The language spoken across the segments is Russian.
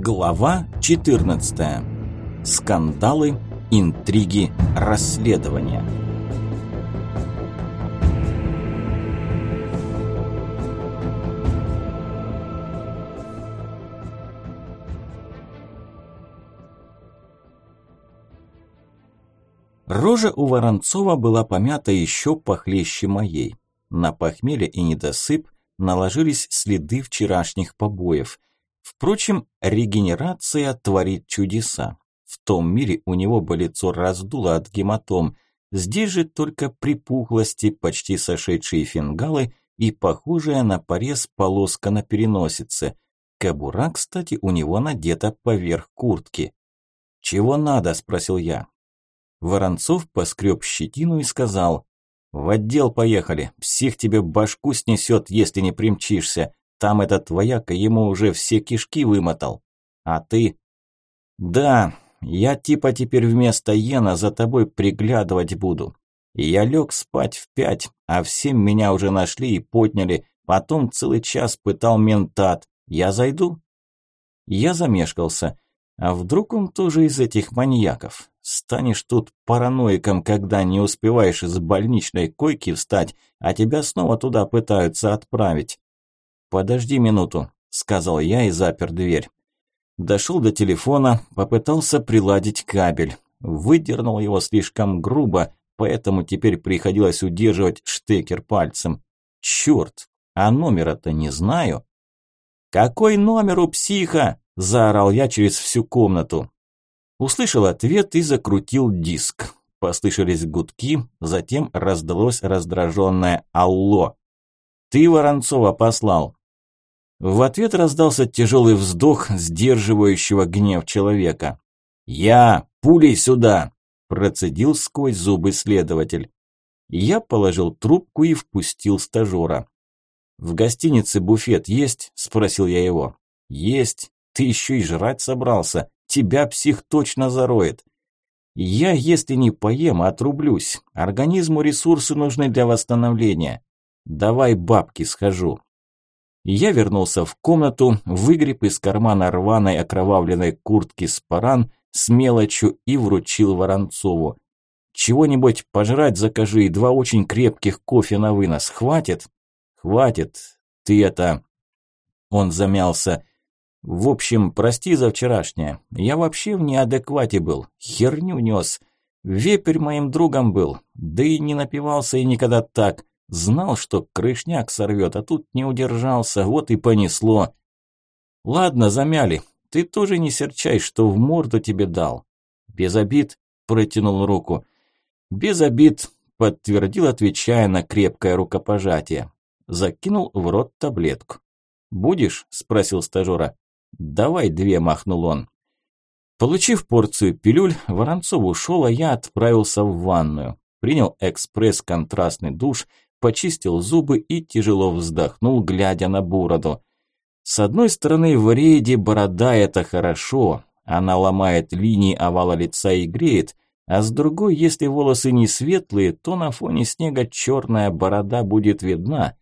Глава 14. Скандалы, интриги, расследования. Рожа у Воронцова была помята еще похлеще моей. На похмелье и недосып наложились следы вчерашних побоев. Впрочем, регенерация творит чудеса. В том мире у него бы лицо раздуло от гематом. Здесь же только припухлости, почти сошедшие фингалы и похожая на порез полоска на переносице. Кобура, кстати, у него надета поверх куртки. «Чего надо?» – спросил я. Воронцов поскреб щетину и сказал, «В отдел поехали, псих тебе башку снесет, если не примчишься. Там этот вояка ему уже все кишки вымотал. А ты?» «Да, я типа теперь вместо Йена за тобой приглядывать буду. Я лег спать в пять, а в семь меня уже нашли и подняли, потом целый час пытал ментат. Я зайду?» Я замешкался. А вдруг он тоже из этих маньяков? Станешь тут параноиком, когда не успеваешь из больничной койки встать, а тебя снова туда пытаются отправить. «Подожди минуту», – сказал я и запер дверь. Дошел до телефона, попытался приладить кабель. Выдернул его слишком грубо, поэтому теперь приходилось удерживать штекер пальцем. Черт, а номера-то не знаю. «Какой номер у психа?» – заорал я через всю комнату. Услышал ответ и закрутил диск. Послышались гудки, затем раздалось раздраженное «Алло!» «Ты Воронцова послал!» В ответ раздался тяжелый вздох, сдерживающего гнев человека. «Я! Пулей сюда!» – процедил сквозь зубы следователь. Я положил трубку и впустил стажера. «В гостинице буфет есть?» – спросил я его. «Есть. Ты еще и жрать собрался. Тебя псих точно зароет. Я, если не поем, отрублюсь. Организму ресурсы нужны для восстановления. Давай бабки схожу. Я вернулся в комнату, выгреб из кармана рваной окровавленной куртки спаран с мелочью и вручил Воронцову. «Чего-нибудь пожрать закажи и два очень крепких кофе на вынос. Хватит?» «Хватит. Ты это...» Он замялся. В общем, прости за вчерашнее. Я вообще в неадеквате был. Херню нес. Вепрь моим другом был. Да и не напивался и никогда так. Знал, что крышняк сорвет, а тут не удержался. Вот и понесло. Ладно, замяли. Ты тоже не серчай, что в морду тебе дал. Без обид, протянул руку. Без обид, подтвердил, отвечая на крепкое рукопожатие. Закинул в рот таблетку. «Будешь?» – спросил стажера. «Давай две», – махнул он. Получив порцию пилюль, Воронцов ушел, а я отправился в ванную. Принял экспресс-контрастный душ, почистил зубы и тяжело вздохнул, глядя на бороду. С одной стороны, в рейде борода – это хорошо, она ломает линии овала лица и греет, а с другой, если волосы не светлые, то на фоне снега черная борода будет видна.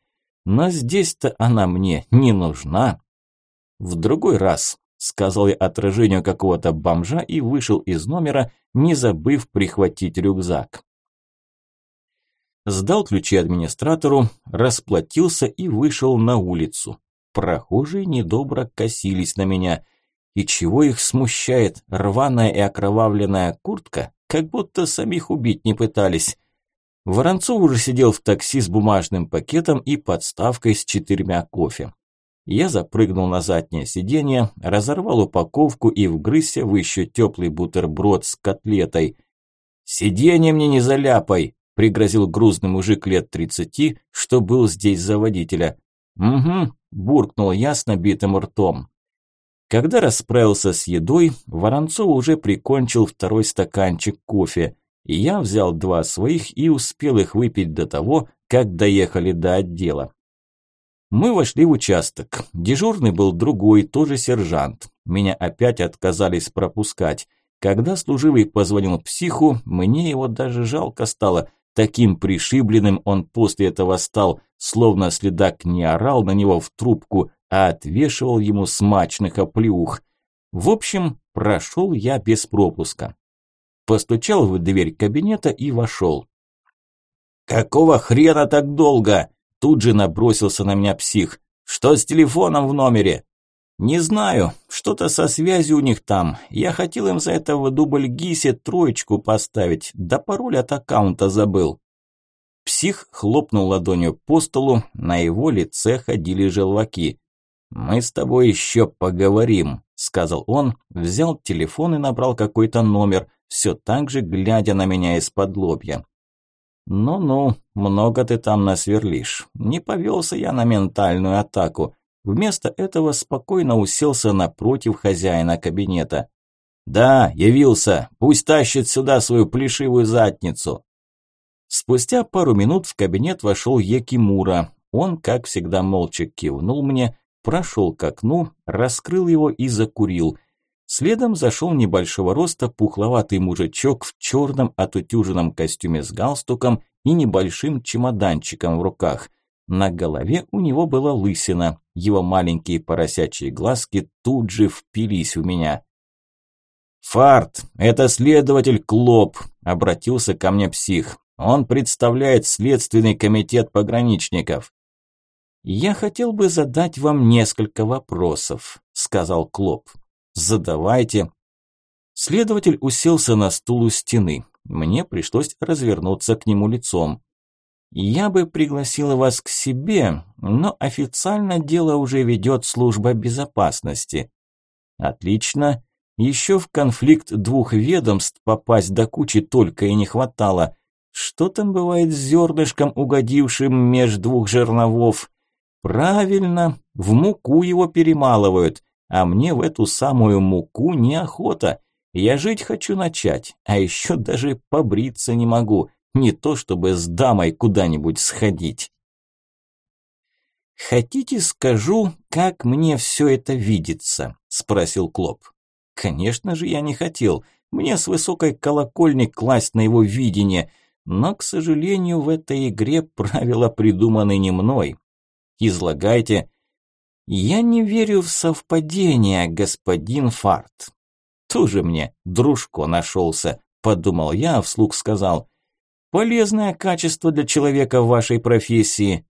Но здесь-то она мне не нужна. «В другой раз», – сказал я отражению какого-то бомжа и вышел из номера, не забыв прихватить рюкзак. Сдал ключи администратору, расплатился и вышел на улицу. Прохожие недобро косились на меня. И чего их смущает рваная и окровавленная куртка, как будто самих убить не пытались. Воронцов уже сидел в такси с бумажным пакетом и подставкой с четырьмя кофе. Я запрыгнул на заднее сиденье, разорвал упаковку и вгрызся в еще теплый бутерброд с котлетой. «Сиденье мне не заляпай!» – пригрозил грузный мужик лет тридцати, что был здесь за водителя. «Угу», – буркнул я с набитым ртом. Когда расправился с едой, Воронцов уже прикончил второй стаканчик кофе. Я взял два своих и успел их выпить до того, как доехали до отдела. Мы вошли в участок. Дежурный был другой, тоже сержант. Меня опять отказались пропускать. Когда служивый позвонил психу, мне его даже жалко стало. Таким пришибленным он после этого стал, словно следак не орал на него в трубку, а отвешивал ему смачных оплеух. В общем, прошел я без пропуска. Постучал в дверь кабинета и вошел. «Какого хрена так долго?» Тут же набросился на меня псих. «Что с телефоном в номере?» «Не знаю, что-то со связью у них там. Я хотел им за это в дубль ГИСе троечку поставить, да пароль от аккаунта забыл». Псих хлопнул ладонью по столу, на его лице ходили желваки. «Мы с тобой еще поговорим», – сказал он, взял телефон и набрал какой-то номер, все так же глядя на меня из-под лобья. «Ну-ну, много ты там насверлишь. Не повелся я на ментальную атаку. Вместо этого спокойно уселся напротив хозяина кабинета. «Да, явился. Пусть тащит сюда свою плешивую задницу». Спустя пару минут в кабинет вошел Якимура. Он, как всегда, молча кивнул мне, прошел к окну, раскрыл его и закурил. Следом зашел небольшого роста пухловатый мужичок в черном отутюженном костюме с галстуком и небольшим чемоданчиком в руках. На голове у него была лысина, его маленькие поросячьи глазки тут же впились в меня. «Фарт, это следователь Клоп», – обратился ко мне псих. «Он представляет Следственный комитет пограничников». «Я хотел бы задать вам несколько вопросов», – сказал Клоп. Задавайте. Следователь уселся на стул у стены. Мне пришлось развернуться к нему лицом. Я бы пригласила вас к себе, но официально дело уже ведет служба безопасности. Отлично. Еще в конфликт двух ведомств попасть до кучи только и не хватало. Что там бывает с зернышком, угодившим меж двух жерновов? Правильно, в муку его перемалывают. А мне в эту самую муку неохота. Я жить хочу начать, а еще даже побриться не могу. Не то чтобы с дамой куда-нибудь сходить. «Хотите, скажу, как мне все это видится?» – спросил Клоп. «Конечно же я не хотел. Мне с высокой колокольни класть на его видение. Но, к сожалению, в этой игре правила придуманы не мной. Излагайте, «Я не верю в совпадение, господин Фарт». «Тоже мне дружко нашелся», – подумал я, а вслух сказал. «Полезное качество для человека в вашей профессии».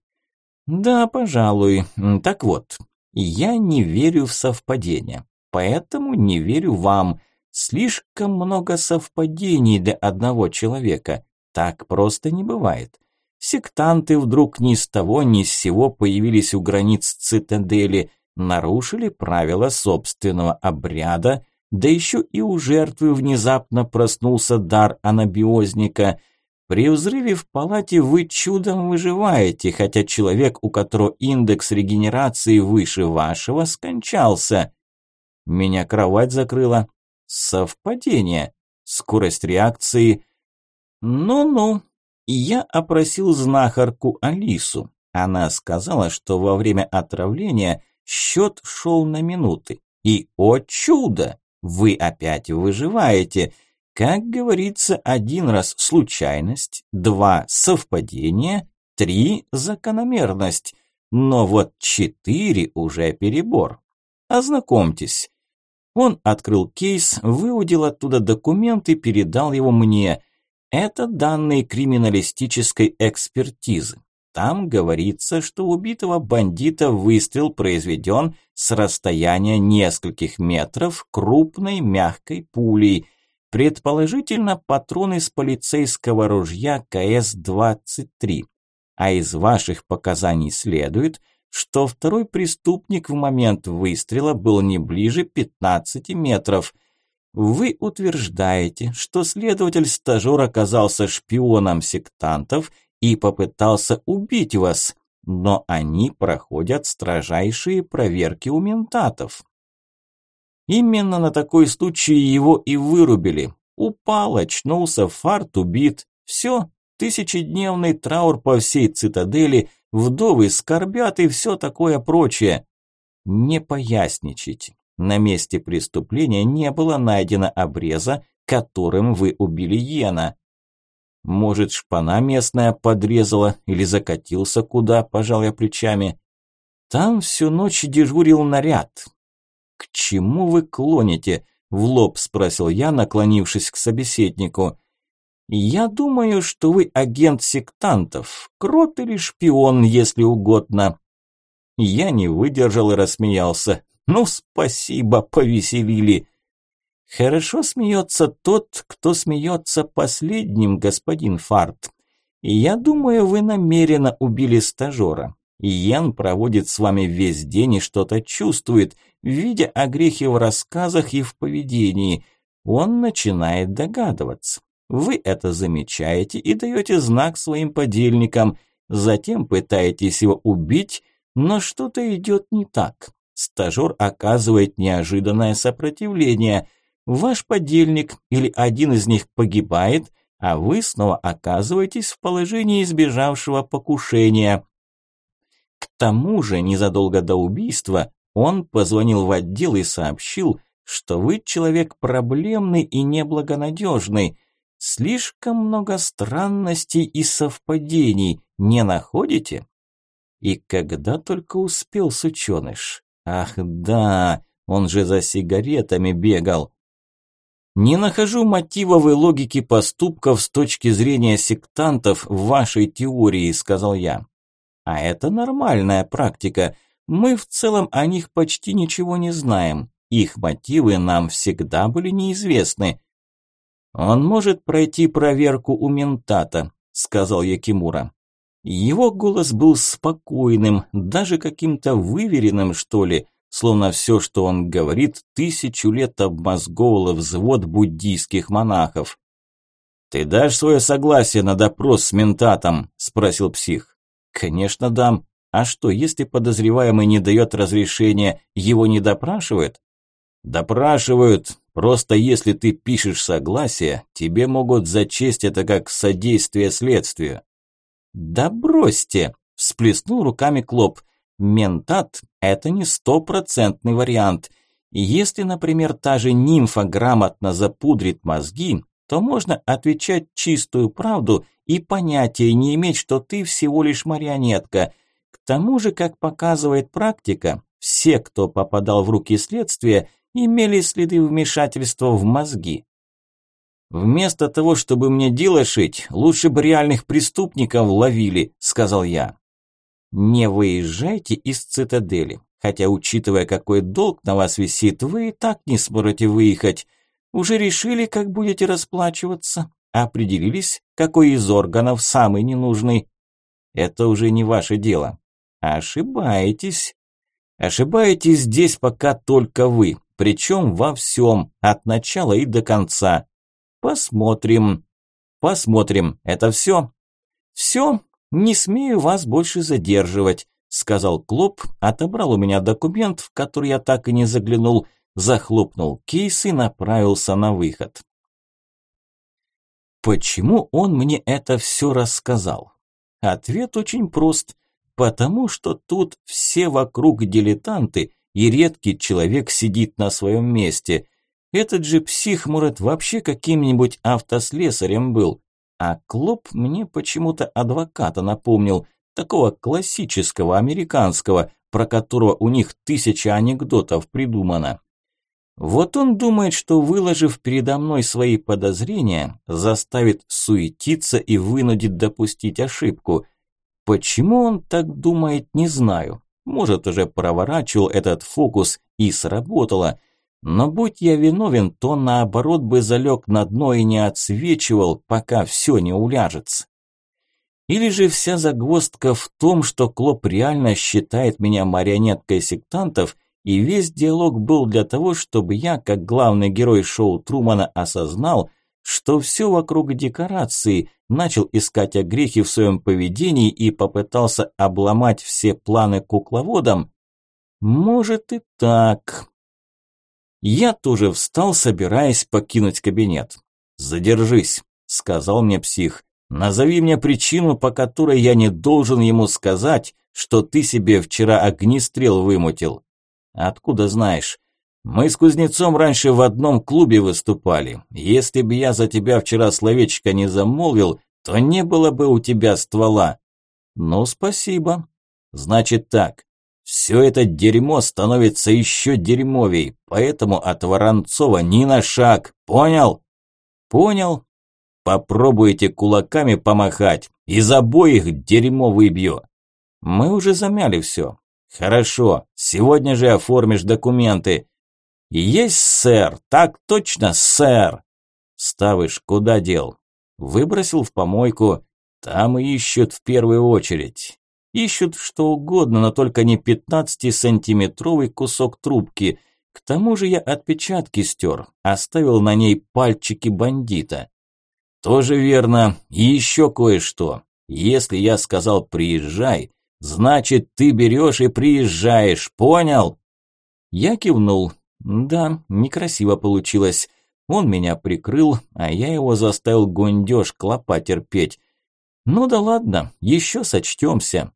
«Да, пожалуй. Так вот, я не верю в совпадение, поэтому не верю вам. Слишком много совпадений для одного человека. Так просто не бывает. Сектанты вдруг ни с того ни с сего появились у границ цитадели, нарушили правила собственного обряда, да еще и у жертвы внезапно проснулся дар анабиозника. При взрыве в палате вы чудом выживаете, хотя человек, у которого индекс регенерации выше вашего, скончался. Меня кровать закрыла. Совпадение. Скорость реакции. Ну-ну, я опросил знахарку Алису. Она сказала, что во время отравления счет шел на минуты. И, о чудо, вы опять выживаете. Как говорится, один раз случайность, два совпадение, три закономерность. Но вот четыре уже перебор. Ознакомьтесь. Он открыл кейс, выудил оттуда документ и передал его мне. Это данные криминалистической экспертизы. Там говорится, что убитого бандита выстрел произведен с расстояния нескольких метров крупной мягкой пулей. Предположительно, патрон из полицейского ружья КС-23. А из ваших показаний следует, что второй преступник в момент выстрела был не ближе 15 метров – вы утверждаете, что следователь-стажер оказался шпионом сектантов и попытался убить вас, но они проходят строжайшие проверки у ментатов. Именно на такой случай его и вырубили. Упал, очнулся, фарт убит. Все, тысячедневный траур по всей цитадели, вдовы скорбят и все такое прочее. Не поясничайте. На месте преступления не было найдено обреза, которым вы убили Йена. Может, шпана местная подрезала или закатился куда, пожал я плечами. Там всю ночь дежурил наряд. К чему вы клоните? В лоб спросил я, наклонившись к собеседнику. Я думаю, что вы агент сектантов, крот или шпион, если угодно. Я не выдержал и рассмеялся. Ну, спасибо, повеселили. Хорошо смеется тот, кто смеется последним, господин Фарт. Я думаю, вы намеренно убили стажера. Йен проводит с вами весь день и что-то чувствует, видя огрехи в рассказах и в поведении. Он начинает догадываться. Вы это замечаете и даете знак своим подельникам, затем пытаетесь его убить, но что-то идет не так. Стажер оказывает неожиданное сопротивление. Ваш подельник или один из них погибает, а вы снова оказываетесь в положении избежавшего покушения. К тому же, незадолго до убийства, он позвонил в отдел и сообщил, что вы человек проблемный и неблагонадежный. Слишком много странностей и совпадений, не находите? И когда только успел сученыш. Ах да, он же за сигаретами бегал. Не нахожу мотивов и логики поступков с точки зрения сектантов в вашей теории, сказал я. А это нормальная практика. Мы в целом о них почти ничего не знаем. Их мотивы нам всегда были неизвестны. Он может пройти проверку у ментата, сказал Якимура. Его голос был спокойным, даже каким-то выверенным, что ли, словно все, что он говорит, тысячу лет обмозговывало взвод буддийских монахов. «Ты дашь свое согласие на допрос с ментатом?» – спросил псих. «Конечно дам. А что, если подозреваемый не дает разрешения, его не допрашивают?» «Допрашивают. Просто если ты пишешь согласие, тебе могут зачесть это как содействие следствию». «Да бросьте!» – всплеснул руками Клоп. Ментат – это не стопроцентный вариант. если, например, та же нимфа грамотно запудрит мозги, то можно отвечать чистую правду и понятия не иметь, что ты всего лишь марионетка. К тому же, как показывает практика, все, кто попадал в руки следствия, имели следы вмешательства в мозги. «Вместо того, чтобы мне дело шить, лучше бы реальных преступников ловили», – сказал я. Не выезжайте из цитадели, хотя, учитывая, какой долг на вас висит, вы и так не сможете выехать. Уже решили, как будете расплачиваться? Определились, какой из органов самый ненужный? Это уже не ваше дело. Ошибаетесь. Ошибаетесь здесь пока только вы, причем во всем, от начала и до конца. Посмотрим. Посмотрим. Это все? Все, «Не смею вас больше задерживать», – сказал Клоп, отобрал у меня документ, в который я так и не заглянул, захлопнул кейс и направился на выход. Почему он мне это все рассказал? Ответ очень прост. Потому что тут все вокруг дилетанты, и редкий человек сидит на своем месте. Этот же псих, может, вообще каким-нибудь автослесарем был. А Клоп мне почему-то адвоката напомнил, такого классического американского, про которого у них тысяча анекдотов придумано. Вот он думает, что выложив передо мной свои подозрения, заставит суетиться и вынудит допустить ошибку. Почему он так думает, не знаю. Может, уже проворачивал этот фокус и сработало. Но будь я виновен, то наоборот бы залег на дно и не отсвечивал, пока все не уляжется. Или же вся загвоздка в том, что Клоп реально считает меня марионеткой сектантов, и весь диалог был для того, чтобы я, как главный герой шоу Трумана, осознал, что все вокруг декорации, начал искать огрехи в своем поведении и попытался обломать все планы кукловодом? Может и так, я тоже встал, собираясь покинуть кабинет. «Задержись», – сказал мне псих. «Назови мне причину, по которой я не должен ему сказать, что ты себе вчера огнестрел вымутил». «Откуда знаешь?» «Мы с кузнецом раньше в одном клубе выступали. Если бы я за тебя вчера словечко не замолвил, то не было бы у тебя ствола». «Ну, спасибо». «Значит так, Все это дерьмо становится еще дерьмовей, поэтому от Воронцова ни на шаг, понял? Понял. Попробуйте кулаками помахать, из обоих дерьмо выбью. Мы уже замяли все. Хорошо, сегодня же оформишь документы. Есть, сэр, так точно, сэр. Ставыш куда дел? Выбросил в помойку. Там и ищут в первую очередь. Ищут что угодно, но только не 15-сантиметровый кусок трубки. К тому же я отпечатки стер, оставил на ней пальчики бандита. Тоже верно. И еще кое-что. Если я сказал «приезжай», значит, ты берешь и приезжаешь, понял? Я кивнул. Да, некрасиво получилось. Он меня прикрыл, а я его заставил гундеж клопа терпеть. Ну да ладно, еще сочтемся.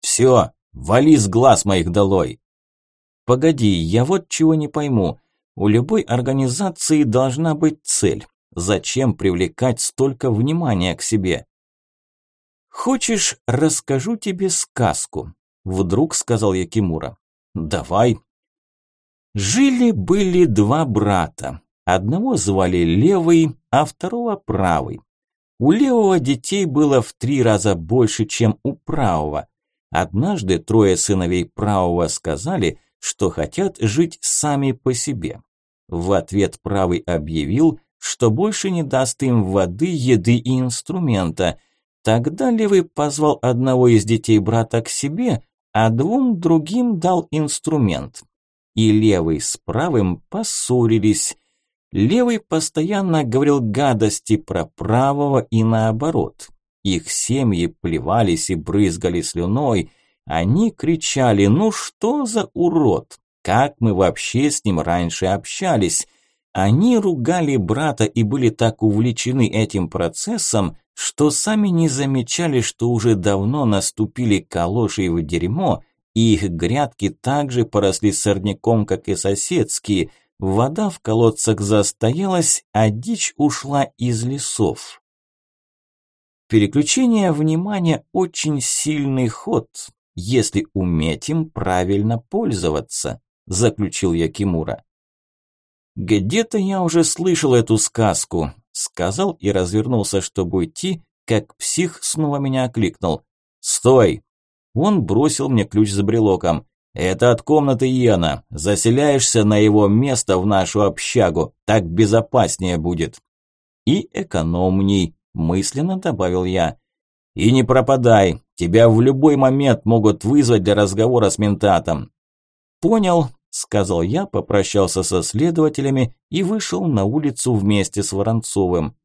Все, вали с глаз моих долой. Погоди, я вот чего не пойму. У любой организации должна быть цель. Зачем привлекать столько внимания к себе? Хочешь, расскажу тебе сказку? Вдруг сказал я Кимура. Давай. Жили-были два брата. Одного звали Левый, а второго Правый. У Левого детей было в три раза больше, чем у Правого. Однажды трое сыновей Правого сказали, что хотят жить сами по себе. В ответ Правый объявил, что больше не даст им воды, еды и инструмента. Тогда Левый позвал одного из детей брата к себе, а двум другим дал инструмент. И Левый с Правым поссорились. Левый постоянно говорил гадости про правого и наоборот. Их семьи плевались и брызгали слюной. Они кричали «Ну что за урод? Как мы вообще с ним раньше общались?» Они ругали брата и были так увлечены этим процессом, что сами не замечали, что уже давно наступили калоши в дерьмо, и их грядки также поросли сорняком, как и соседские – Вода в колодцах застоялась, а дичь ушла из лесов. Переключение внимания – очень сильный ход, если уметь им правильно пользоваться, заключил я Кимура. Где-то я уже слышал эту сказку, сказал и развернулся, чтобы уйти, как псих снова меня окликнул. Стой! Он бросил мне ключ за брелоком. «Это от комнаты Йена. Заселяешься на его место в нашу общагу. Так безопаснее будет». «И экономней», – мысленно добавил я. «И не пропадай. Тебя в любой момент могут вызвать для разговора с ментатом». «Понял», – сказал я, попрощался со следователями и вышел на улицу вместе с Воронцовым.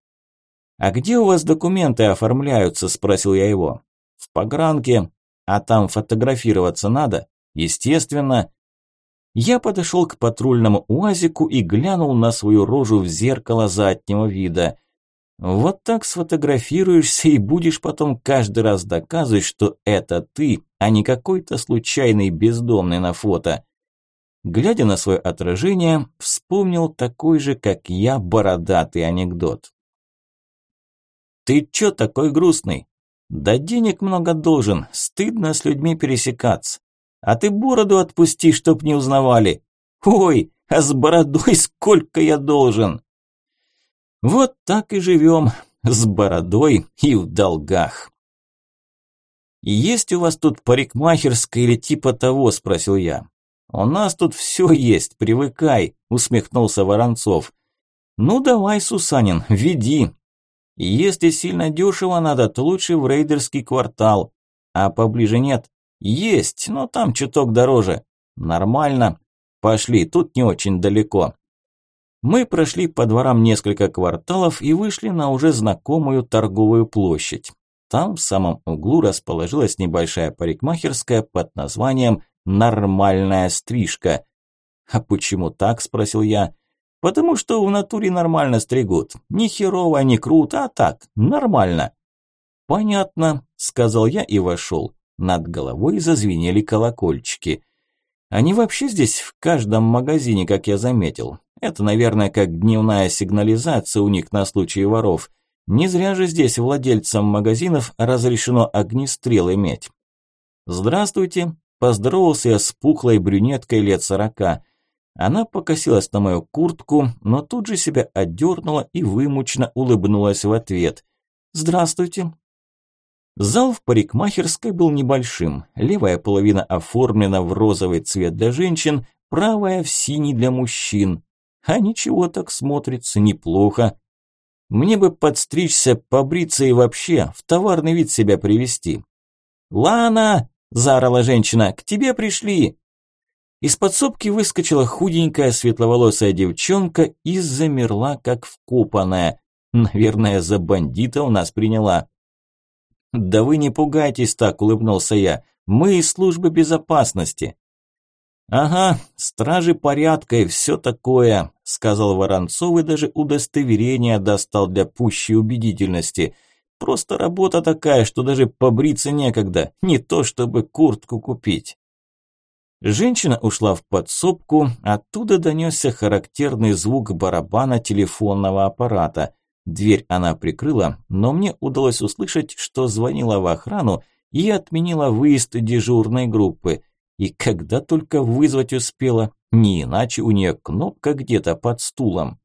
«А где у вас документы оформляются?» – спросил я его. «В погранке. А там фотографироваться надо?» Естественно, я подошел к патрульному УАЗику и глянул на свою рожу в зеркало заднего вида. Вот так сфотографируешься и будешь потом каждый раз доказывать, что это ты, а не какой-то случайный бездомный на фото. Глядя на свое отражение, вспомнил такой же, как я, бородатый анекдот. «Ты чё такой грустный?» «Да денег много должен, стыдно с людьми пересекаться». А ты бороду отпусти, чтоб не узнавали. Ой, а с бородой сколько я должен? Вот так и живем, с бородой и в долгах. «Есть у вас тут парикмахерская или типа того?» – спросил я. «У нас тут все есть, привыкай», – усмехнулся Воронцов. «Ну давай, Сусанин, веди. Если сильно дешево надо, то лучше в рейдерский квартал, а поближе нет, есть, но там чуток дороже. Нормально. Пошли, тут не очень далеко. Мы прошли по дворам несколько кварталов и вышли на уже знакомую торговую площадь. Там в самом углу расположилась небольшая парикмахерская под названием «Нормальная стрижка». «А почему так?» – спросил я. «Потому что в натуре нормально стригут. Ни херово, ни круто, а так, нормально». «Понятно», – сказал я и вошел. Над головой зазвенели колокольчики. Они вообще здесь в каждом магазине, как я заметил. Это, наверное, как дневная сигнализация у них на случай воров. Не зря же здесь владельцам магазинов разрешено огнестрел иметь. «Здравствуйте», поздоровался я с пухлой брюнеткой лет сорока. Она покосилась на мою куртку, но тут же себя отдернула и вымученно улыбнулась в ответ. «Здравствуйте». Зал в парикмахерской был небольшим. Левая половина оформлена в розовый цвет для женщин, правая в синий для мужчин. А ничего так смотрится, неплохо. Мне бы подстричься, побриться и вообще в товарный вид себя привести. «Лана!» – заорала женщина. «К тебе пришли!» Из подсобки выскочила худенькая светловолосая девчонка и замерла, как вкопанная. Наверное, за бандита у нас приняла. «Да вы не пугайтесь так», – улыбнулся я. «Мы из службы безопасности». «Ага, стражи порядка и все такое», – сказал Воронцов и даже удостоверение достал для пущей убедительности. «Просто работа такая, что даже побриться некогда, не то чтобы куртку купить». Женщина ушла в подсобку, оттуда донесся характерный звук барабана телефонного аппарата. Дверь она прикрыла, но мне удалось услышать, что звонила в охрану и отменила выезд дежурной группы – и когда только вызвать успела, не иначе у нее кнопка где-то под стулом.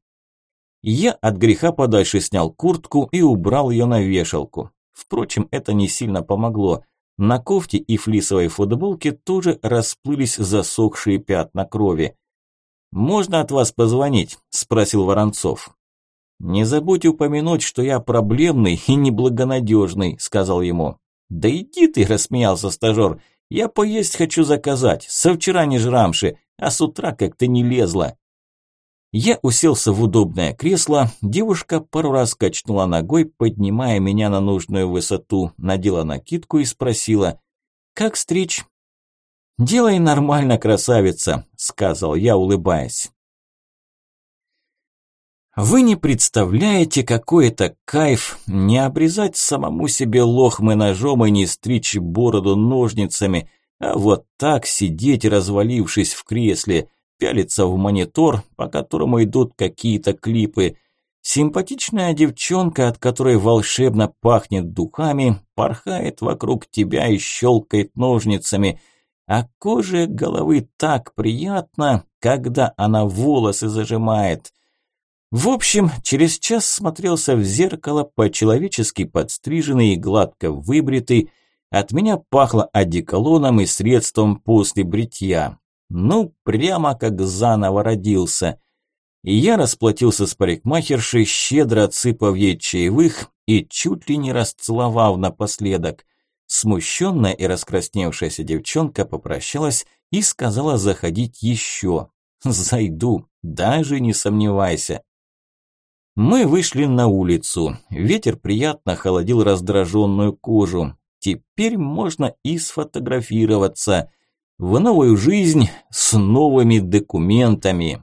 Я от греха подальше снял куртку и убрал ее на вешалку. Впрочем, это не сильно помогло. На кофте и флисовой футболке тоже расплылись засохшие пятна крови. «Можно от вас позвонить?» – спросил Воронцов. «Не забудь упомянуть, что я проблемный и неблагонадежный», – сказал ему. «Да иди ты!» – рассмеялся стажер. Я поесть хочу заказать, со вчера не жрамши, а с утра как-то не лезла. Я уселся в удобное кресло, девушка пару раз качнула ногой, поднимая меня на нужную высоту, надела накидку и спросила, «Как стричь?» «Делай нормально, красавица», – сказал я, улыбаясь. Вы не представляете, какой это кайф не обрезать самому себе лохмы ножом и не стричь бороду ножницами, а вот так сидеть, развалившись в кресле, пялиться в монитор, по которому идут какие-то клипы. Симпатичная девчонка, от которой волшебно пахнет духами, порхает вокруг тебя и щелкает ножницами, а коже головы так приятно, когда она волосы зажимает – в общем, через час смотрелся в зеркало, по-человечески подстриженный и гладко выбритый. От меня пахло одеколоном и средством после бритья. Ну, прямо как заново родился. И я расплатился с парикмахершей, щедро отсыпав ей чаевых и чуть ли не расцеловав напоследок. Смущенная и раскрасневшаяся девчонка попрощалась и сказала заходить еще. «Зайду, даже не сомневайся». Мы вышли на улицу. Ветер приятно холодил раздраженную кожу. Теперь можно и сфотографироваться. В новую жизнь с новыми документами.